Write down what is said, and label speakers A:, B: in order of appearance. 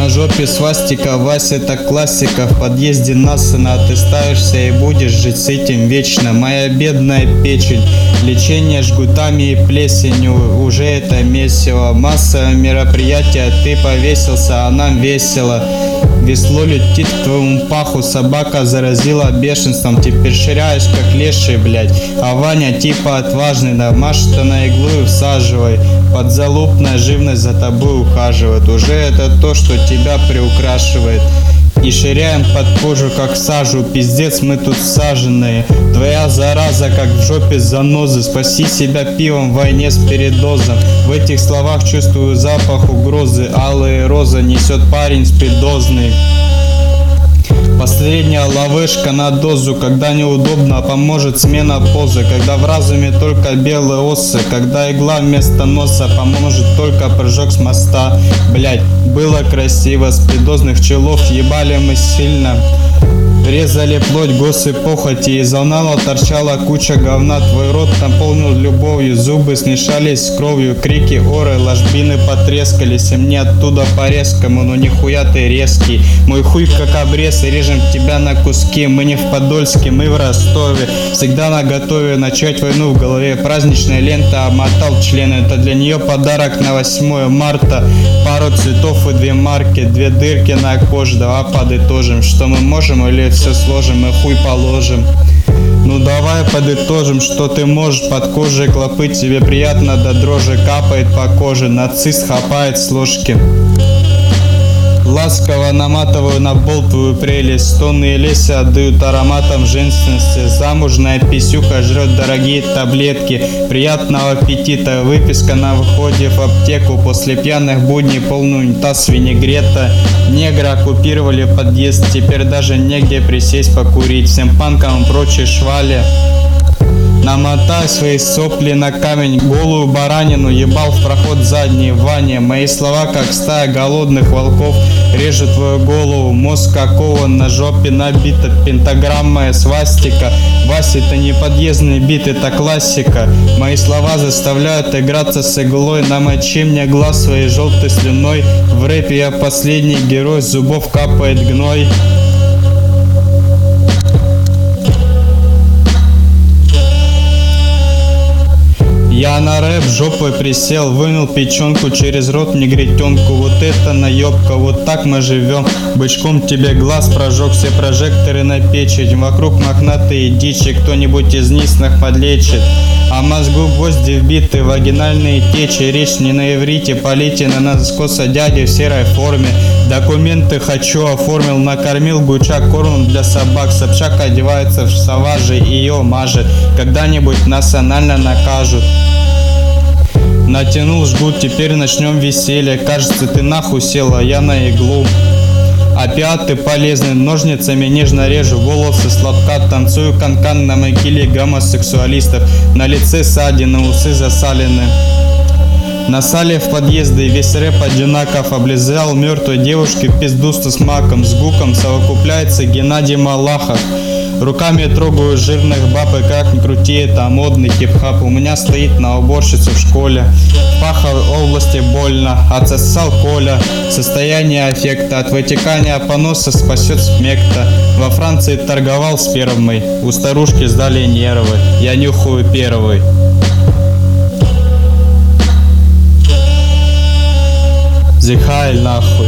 A: На жопе свастика, Вася это классика. В подъезде Насана ты ставишься и будешь жить с этим вечно. Моя бедная печень. Лечение жгутами и плесенью. Уже это месиво. Масса мероприятия. Ты повесился, а нам весело. Весло летит к твоему паху, собака заразила бешенством, теперь ширяешь как леший, блядь. А Ваня типа отважный, да машет на иглу и всаживай. Подзалупная живность за тобой ухаживает, уже это то, что тебя приукрашивает. И ширяем под кожу, как сажу. Пиздец, мы тут саженные. Твоя зараза, как в жопе занозы. Спаси себя пивом в войне с передозом. В этих словах чувствую запах угрозы. Алые розы несет парень спидозный Последняя ловышка на дозу, когда неудобно, поможет смена позы, когда в разуме только белые осы, когда игла вместо носа поможет только прыжок с моста. Блять, было красиво, с придозных челов ебали мы сильно. Резали плоть госы похоти, из анала торчала куча говна, твой рот наполнил любовью, зубы смешались с кровью, крики оры, ложбины потрескались, и мне оттуда по резкому, но нихуя ты резкий, мой хуй как обрез, и режем тебя на куски, мы не в Подольске, мы в Ростове, всегда на готове начать войну в голове, праздничная лента омотал члены, это для нее подарок на 8 марта, пару цветов и две марки, две дырки на коже, давай подытожим, что мы можем или все сложим и хуй положим. Ну давай подытожим, что ты можешь под кожей клопы Тебе приятно до дрожи капает по коже. Нацист хапает с ложки Ласково наматываю на болт твою прелесть. Стоны и леси отдают ароматом женственности. Замужная писюха жрет дорогие таблетки. Приятного аппетита. Выписка на выходе в аптеку. После пьяных будней полный унитаз винегрета. Негра оккупировали подъезд. Теперь даже негде присесть покурить. Всем панкам и прочей швали Намотай свои сопли на камень, голую баранину ебал в проход задний, Ваня. Мои слова, как стая голодных волков, режет твою голову, мозг какого на жопе набита, пентаграмма и свастика. Вася, это не подъездный бит, это классика. Мои слова заставляют играться с иглой, намочи мне глаз своей желтой слюной. В рэпе я последний герой, с зубов капает гной. Я на рэп жопой присел, вынул печенку через рот негритенку. Вот это наебка, вот так мы живем. Бычком тебе глаз прожег, все прожекторы на печень. Вокруг мохнатые дичи, кто-нибудь из низных подлечит. А мозгу гвозди вбиты, вагинальные течи. Речь не на иврите, полите на нас коса дяди в серой форме. Документы хочу оформил, накормил гуча кормом для собак. Собчак одевается в саважи, ее мажет. Когда-нибудь нас анально накажут. Натянул жгут, теперь начнем веселье. Кажется, ты нахуй села, я на иглу. Опиаты полезны, ножницами нежно режу. Волосы сладка Танцую канкан на могиле гомосексуалистов. На лице ссадины, усы засалены. На сале в подъезде весь рэп одинаков. Облизал мертвой девушки пиздуста с маком, с гуком совокупляется Геннадий Малахов. Руками трогаю жирных баб и как ни крути, это модный хип-хап. У меня стоит на уборщице в школе. В паховой области больно, отсосал Коля. Состояние аффекта от вытекания поноса спасет смекта. Во Франции торговал спермой, у старушки сдали нервы. Я нюхаю первый. Зихайль нахуй.